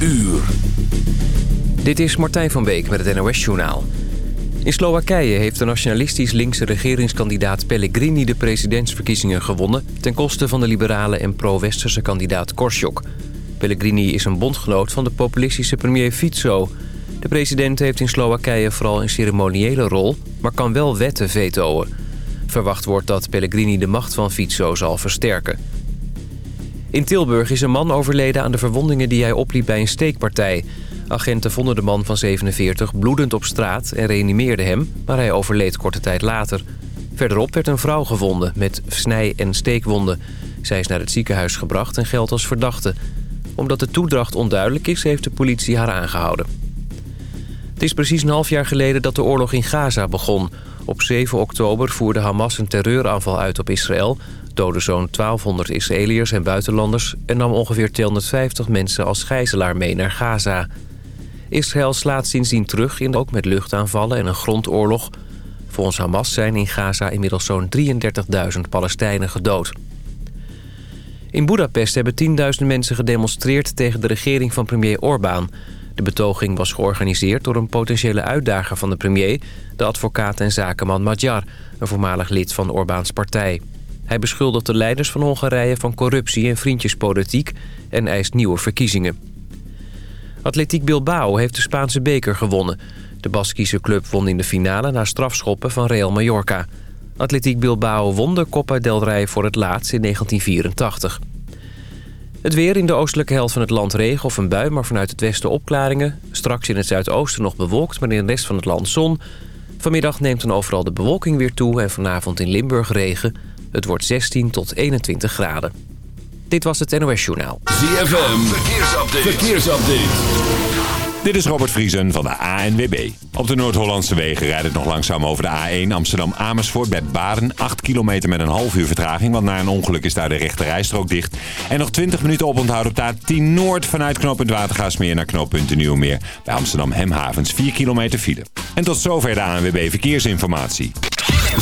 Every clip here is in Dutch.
uur. Dit is Martijn van Beek met het NOS-journaal. In Slowakije heeft de nationalistisch linkse regeringskandidaat Pellegrini de presidentsverkiezingen gewonnen... ten koste van de liberale en pro-westerse kandidaat Korsiok. Pellegrini is een bondgenoot van de populistische premier Fico. De president heeft in Slowakije vooral een ceremoniële rol... maar kan wel wetten vetoen. Verwacht wordt dat Pellegrini de macht van Fico zal versterken. In Tilburg is een man overleden aan de verwondingen die hij opliep bij een steekpartij. Agenten vonden de man van 47 bloedend op straat en reanimeerden hem, maar hij overleed korte tijd later. Verderop werd een vrouw gevonden met snij- en steekwonden. Zij is naar het ziekenhuis gebracht en geldt als verdachte. Omdat de toedracht onduidelijk is, heeft de politie haar aangehouden. Het is precies een half jaar geleden dat de oorlog in Gaza begon. Op 7 oktober voerde Hamas een terreuraanval uit op Israël... doodde zo'n 1200 Israëliërs en buitenlanders... en nam ongeveer 250 mensen als gijzelaar mee naar Gaza. Israël slaat sindsdien terug, in, ook met luchtaanvallen en een grondoorlog. Volgens Hamas zijn in Gaza inmiddels zo'n 33.000 Palestijnen gedood. In Budapest hebben 10.000 mensen gedemonstreerd tegen de regering van premier Orbán... De betoging was georganiseerd door een potentiële uitdager van de premier... de advocaat en zakenman Magyar, een voormalig lid van Orbáns partij. Hij beschuldigt de leiders van Hongarije van corruptie en vriendjespolitiek... en eist nieuwe verkiezingen. Atletiek Bilbao heeft de Spaanse beker gewonnen. De Baskische club won in de finale na strafschoppen van Real Mallorca. Atletiek Bilbao won de Copa del Rey voor het laatst in 1984. Het weer in de oostelijke helft van het land regen of een bui, maar vanuit het westen opklaringen. Straks in het zuidoosten nog bewolkt, maar in de rest van het land zon. Vanmiddag neemt dan overal de bewolking weer toe en vanavond in Limburg regen. Het wordt 16 tot 21 graden. Dit was het NOS Journaal. ZFM, verkeersupdate. verkeersupdate. Dit is Robert Vriesen van de ANWB. Op de Noord-Hollandse wegen rijdt het nog langzaam over de A1 Amsterdam-Amersfoort bij Baren. 8 kilometer met een half uur vertraging, want na een ongeluk is daar de rechte rijstrook dicht. En nog 20 minuten oponthoud op de A10 Noord vanuit knooppunt Watergaasmeer naar knooppunt Nieuwmeer. Bij Amsterdam Hemhavens 4 kilometer file. En tot zover de ANWB Verkeersinformatie.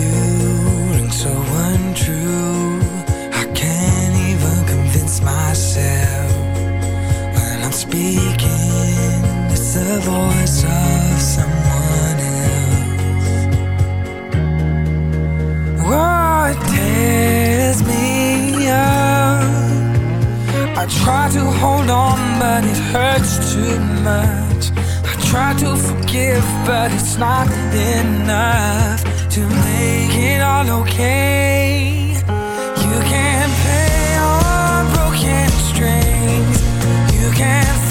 you so untrue. I can't even convince myself when I'm speaking. It's the voice of someone else. Tears me up? I try to hold on, but it hurts too much. I try to forgive, but it's not enough to make it all okay. You can't play on broken strings. You can't.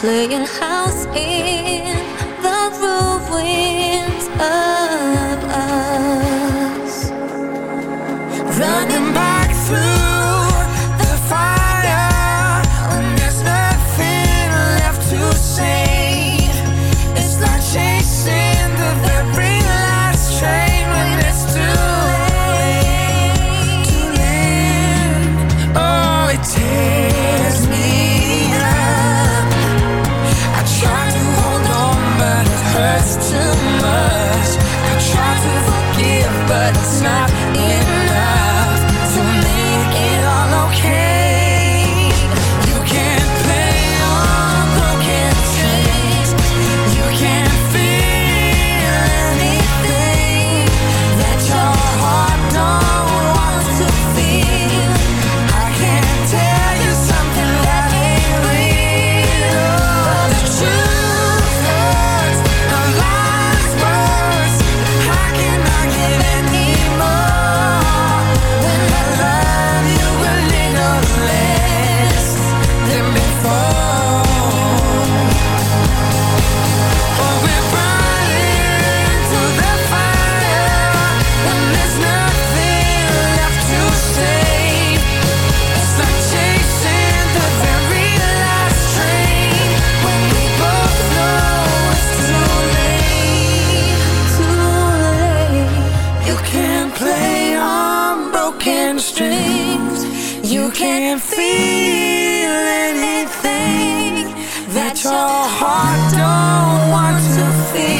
playing house in not in can't feel anything that your heart don't want to feel.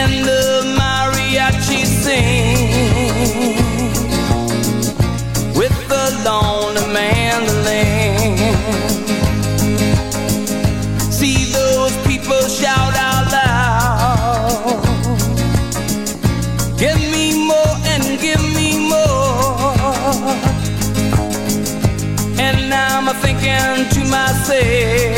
And the mariachi sing with the mandolin. See those people shout out loud. Give me more and give me more. And I'm thinking to myself,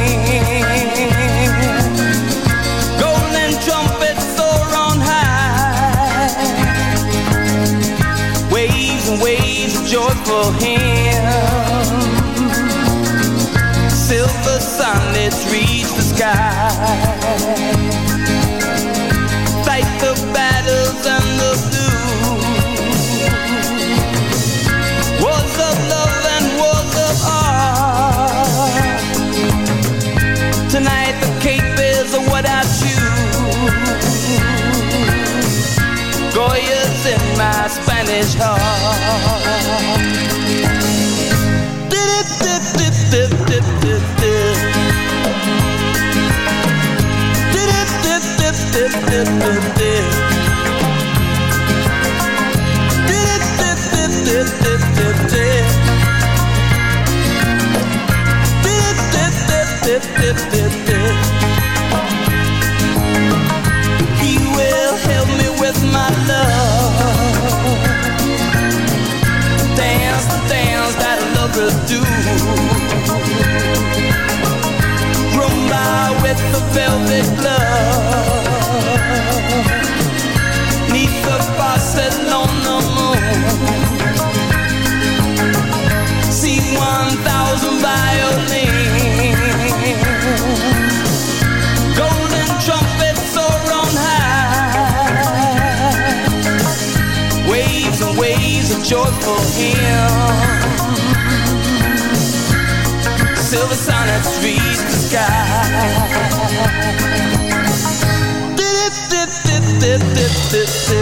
for him. Silver sunlets reach the sky. Do. Rumba with the velvet glove. Neath the Barcelona moon. See one thousand violins. Golden trumpets soar on high. Waves and waves of joyful hymns. this, the sky.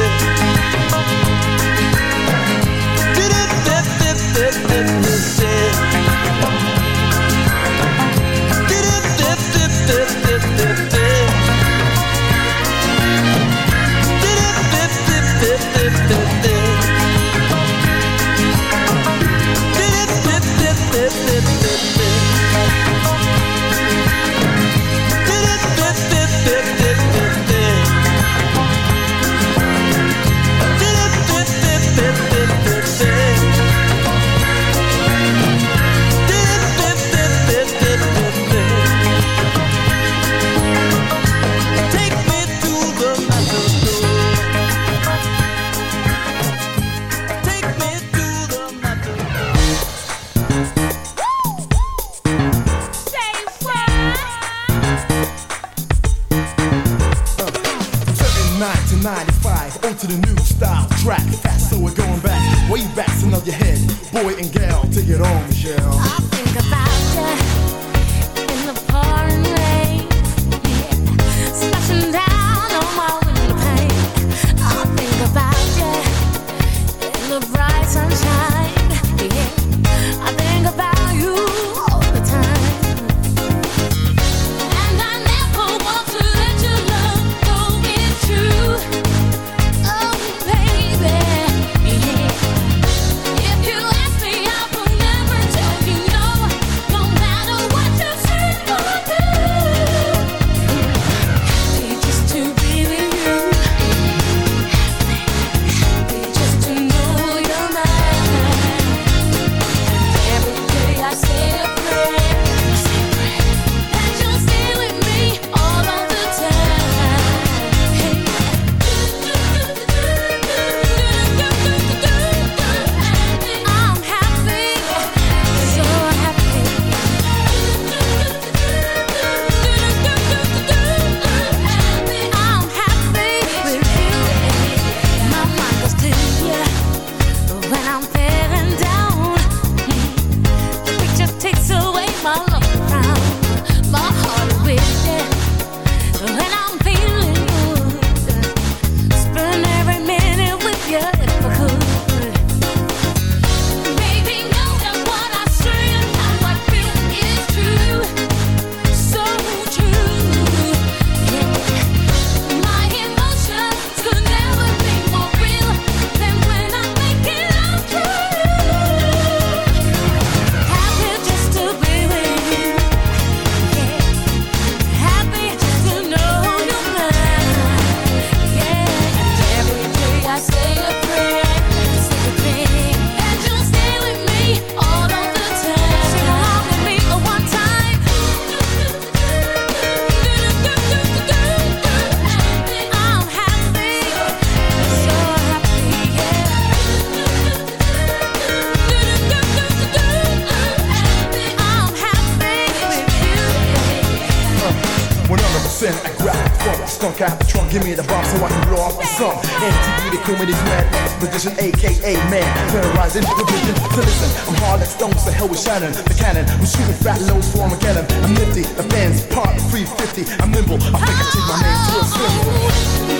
stones the hell with Shannon, the cannon. I'm shooting fat loads for Armageddon. I'm nifty, the fans part 350. I'm nimble, I think I see my name to a symbol.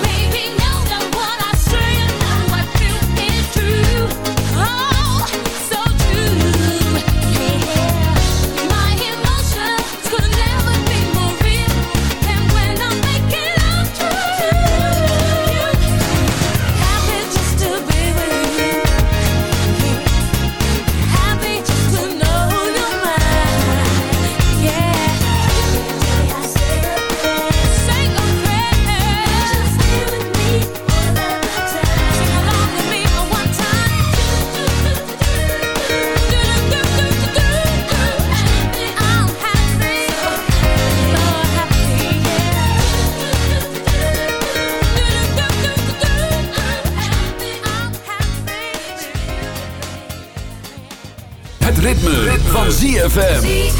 Maybe ZFM.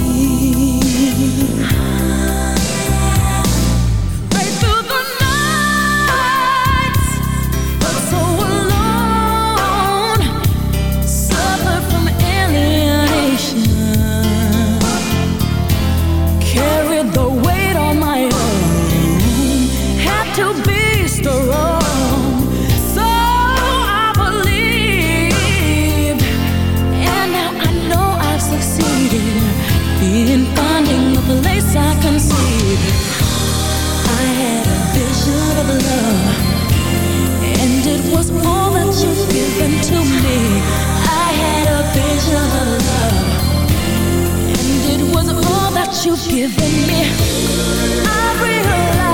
what you've given me. I realize.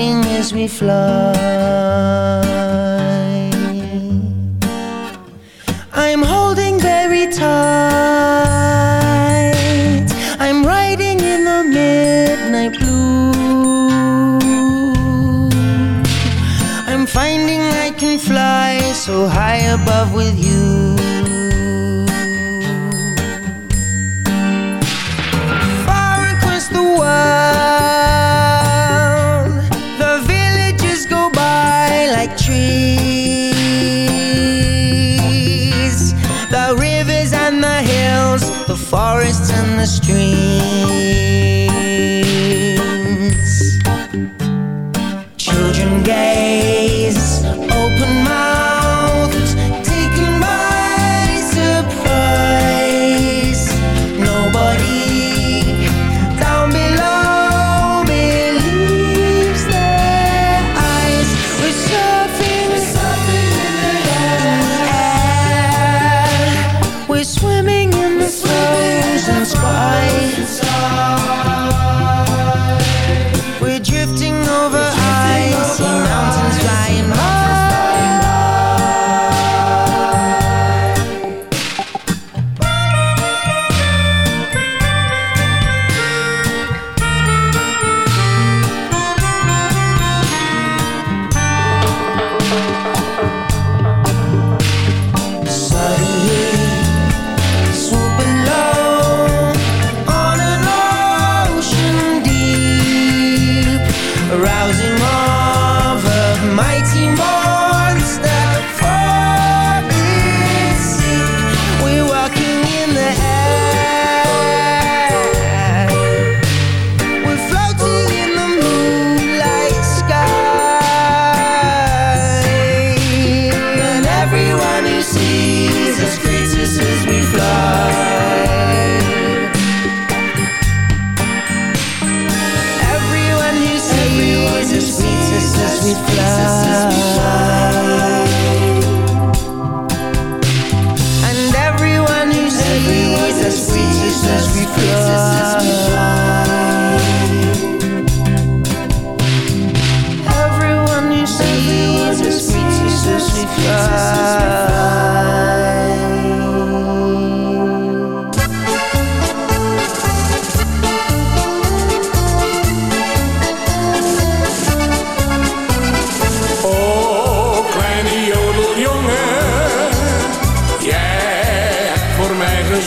as we fly.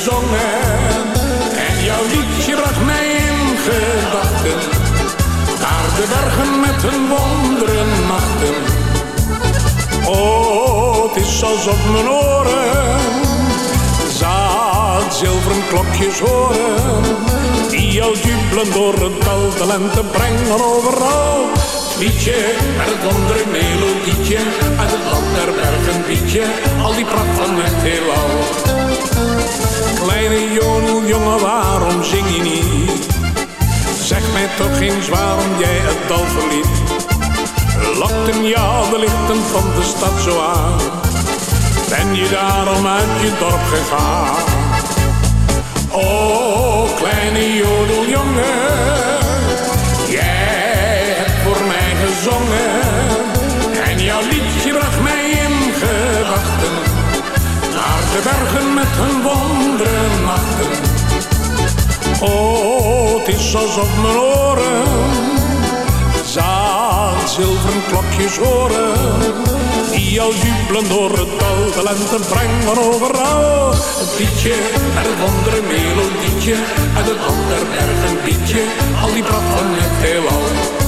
En jouw liedje bracht mij in gedachten. Naar de bergen met hun wonderen machten. Oh, het is alsof mijn oren zaad zilveren klokjes horen. Die jou jubelen door het dal de lente brengen overal. Liedje met het wondere melodietje, uit het land der bergen liedje, al die pracht van het heelal. Kleine jongen, waarom zing je niet? Zeg mij toch eens waarom jij het dal verliet. Lokten jou de lichten van de stad zo aan? Ben je daarom uit je dorp gegaan? Oh, kleine jodeljongen, de bergen met hun wonderen nachten. Oh, het is alsof mijn oren zaad zilveren klokjes horen. Die al jubelen door het dal, de lente brengen overal. Het liedje met het wondere melodietje, uit het ander bergen liedje, al die pracht van het heelal.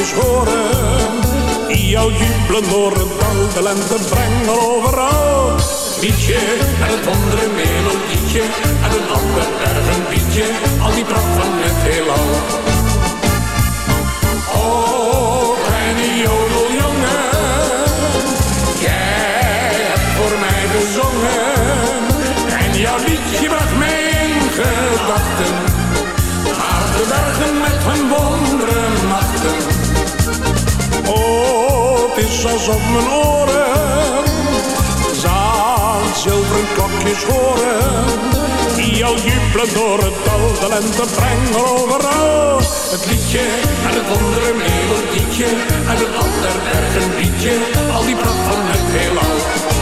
Klokjes horen. Die jou jubelen door het dal, de lente brengen overal. Liedje met het wondere melodietje, en een ander bergen liedje, al die pracht van het heelal. rinkels op mijn oren. Zaan zilveren klokjes horen. Die al jubelen door het dal. De lente brengen overal. Het liedje en het andere melodietje. En het ander berg. Al die pracht van het heelal.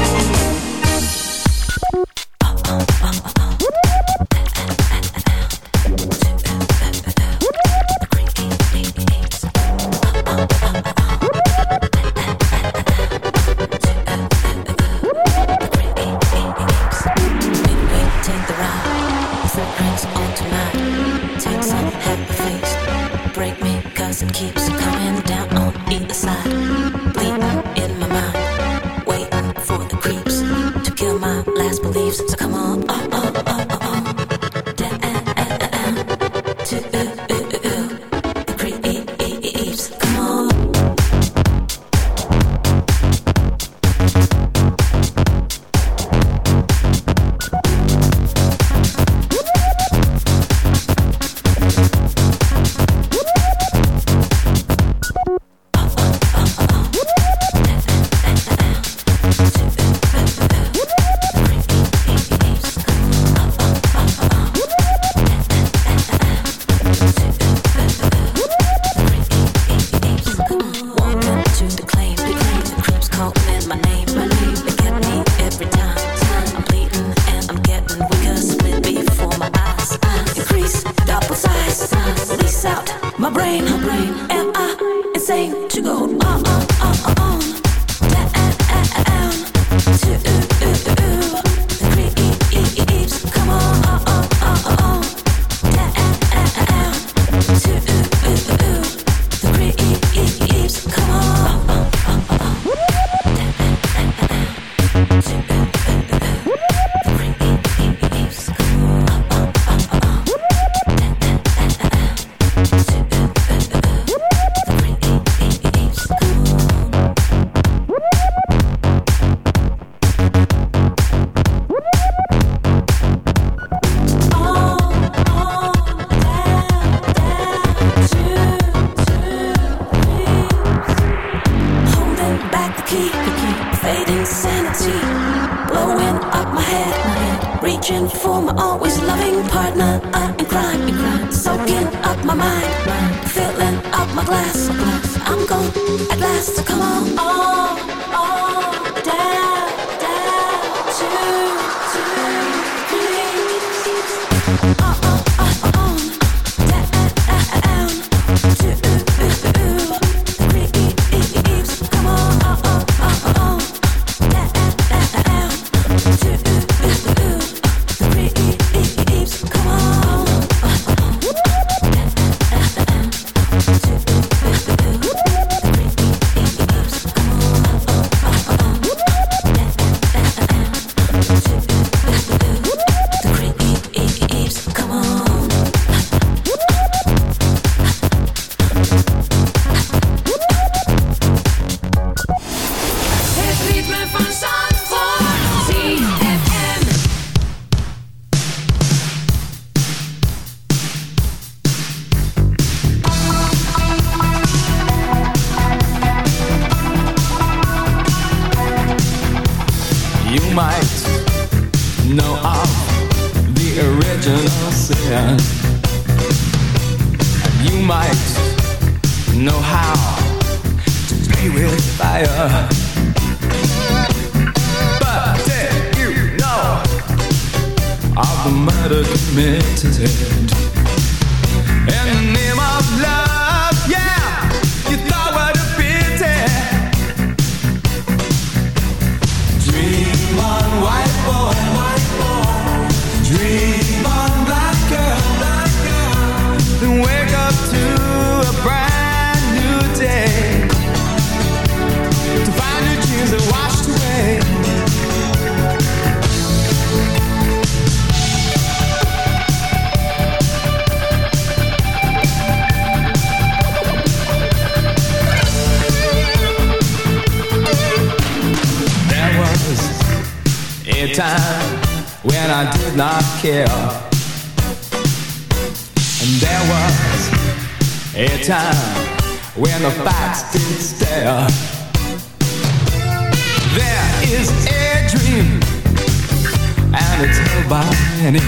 Annie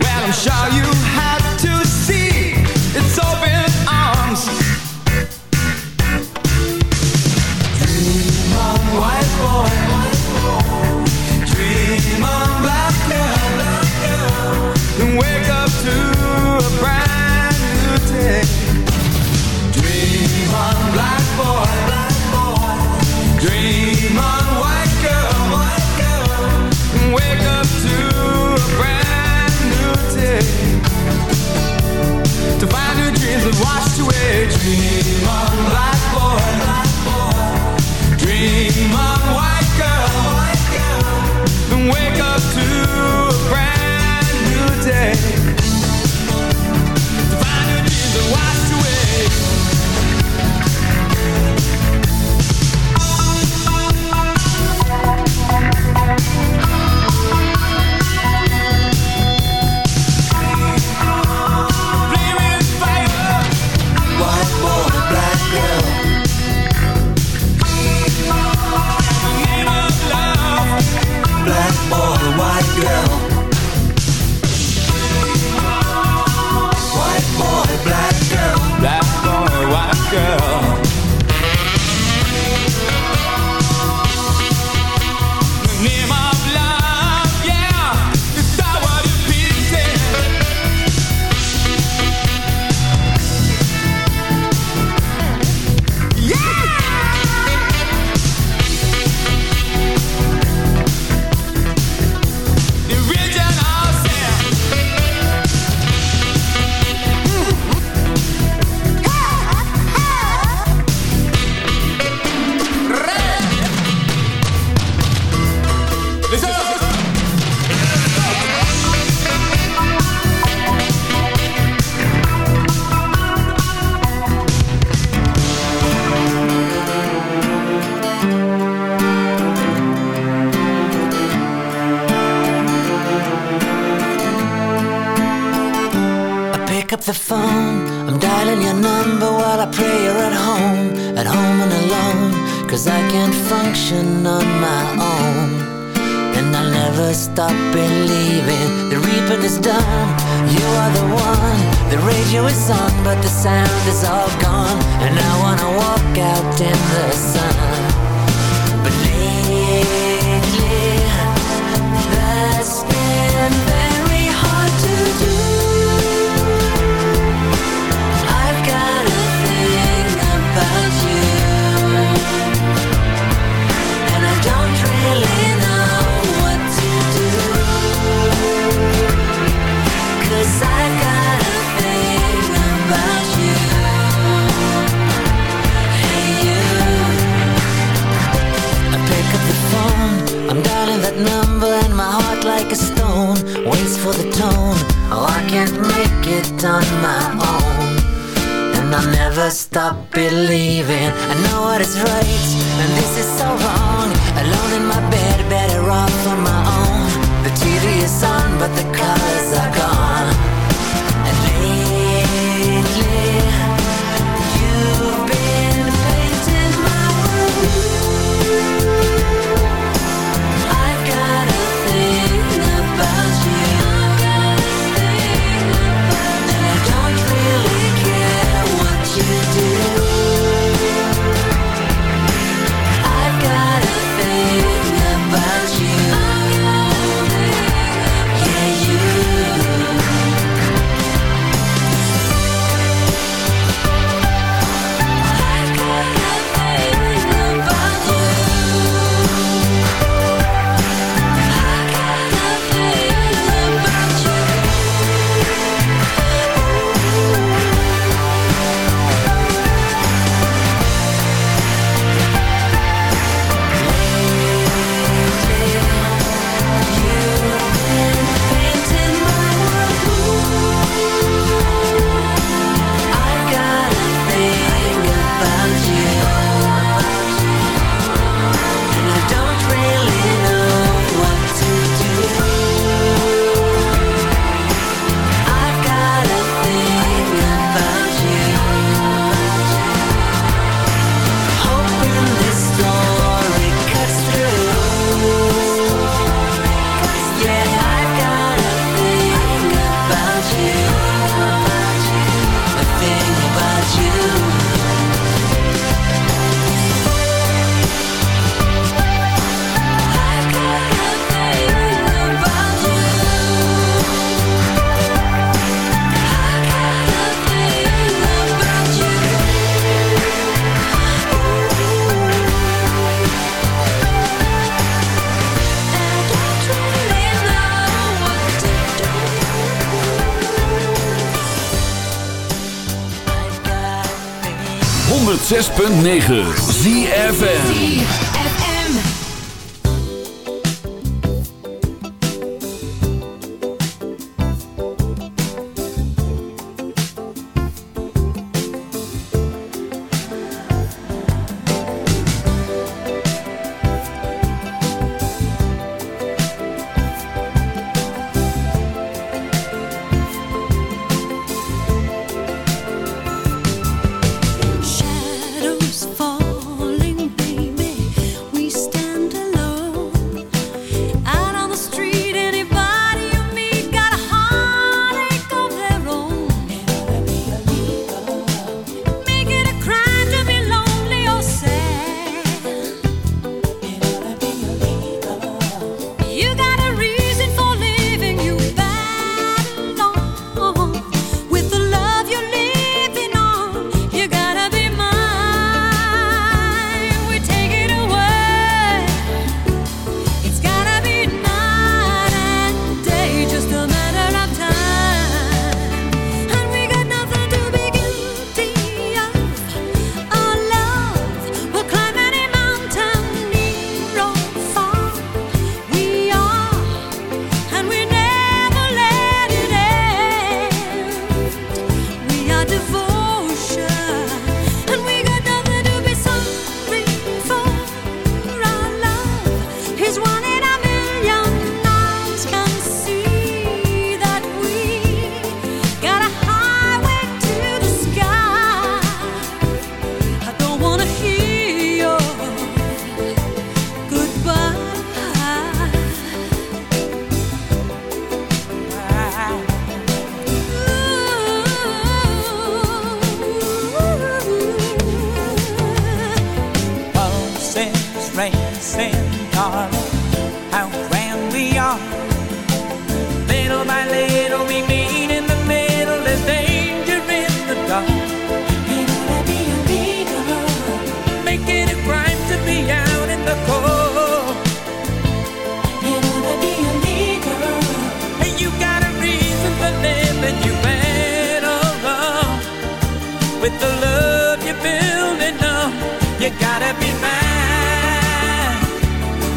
Well, I'm sure you 106.9 ZFM.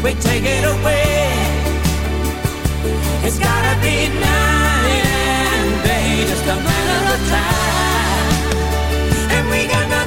we take it away. It's gotta be night and day, just a matter of time. And we got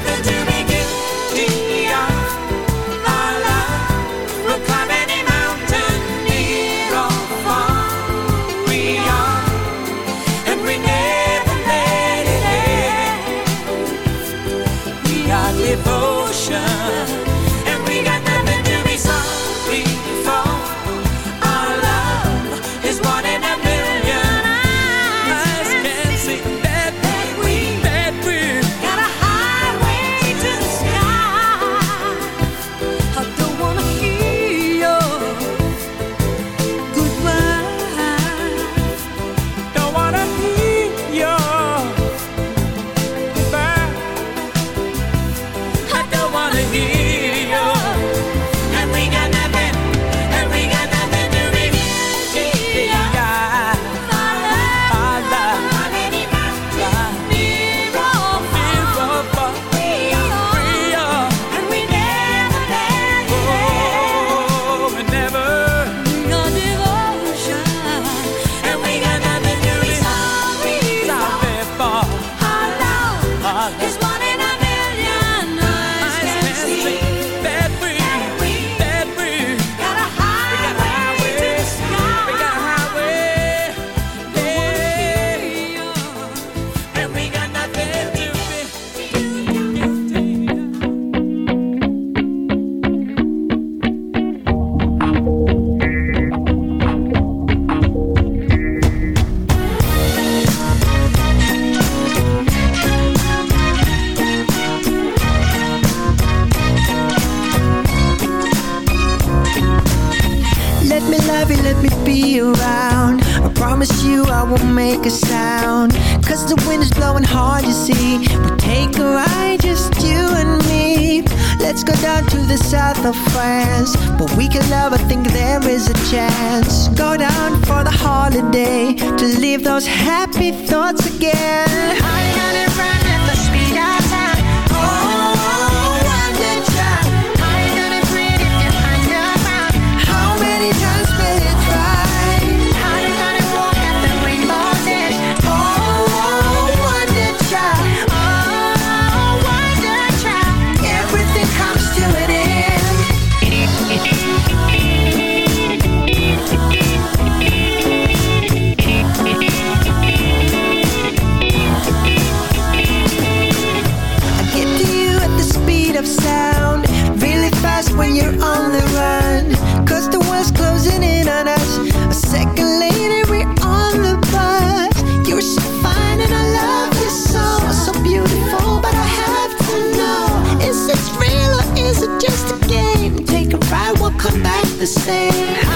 the same.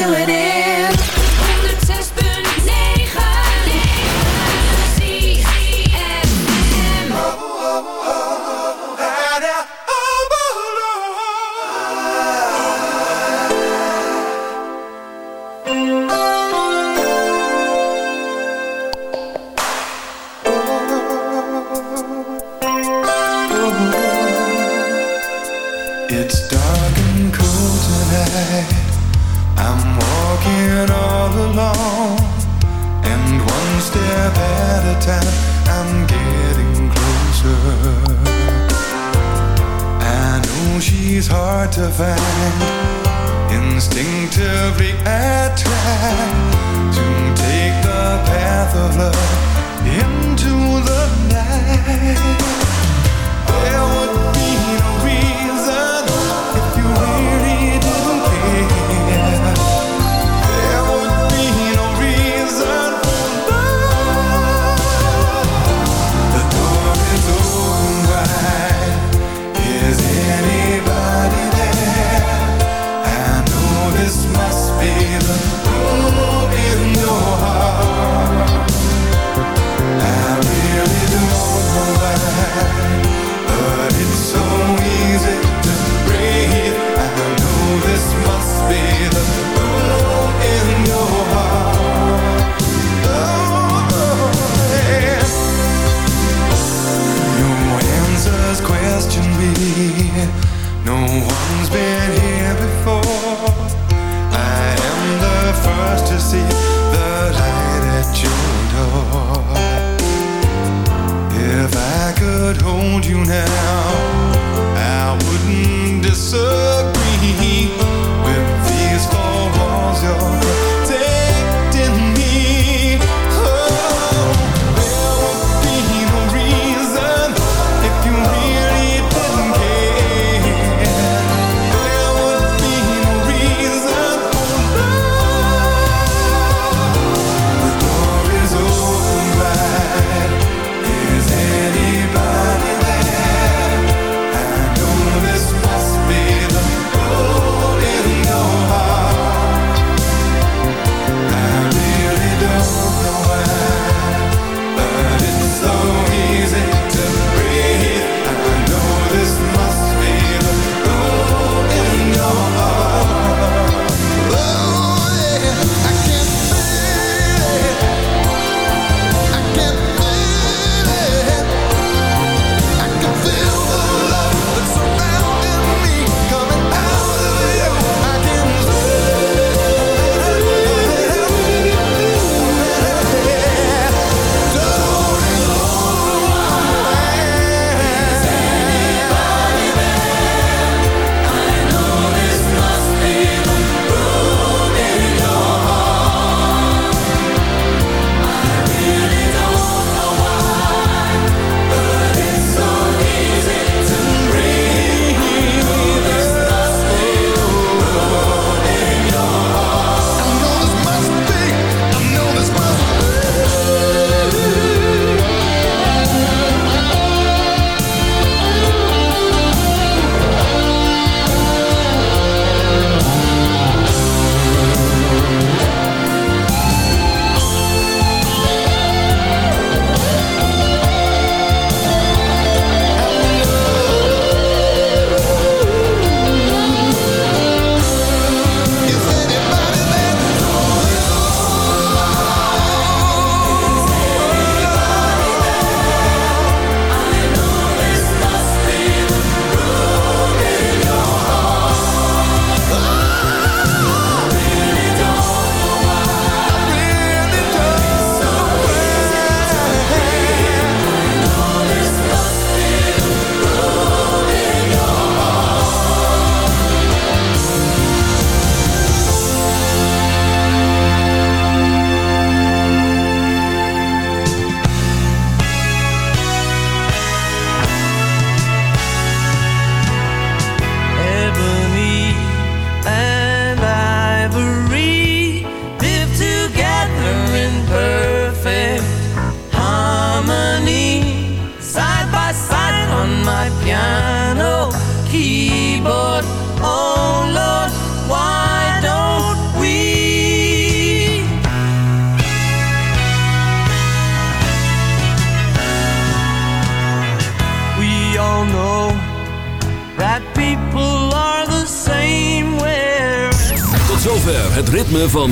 To an.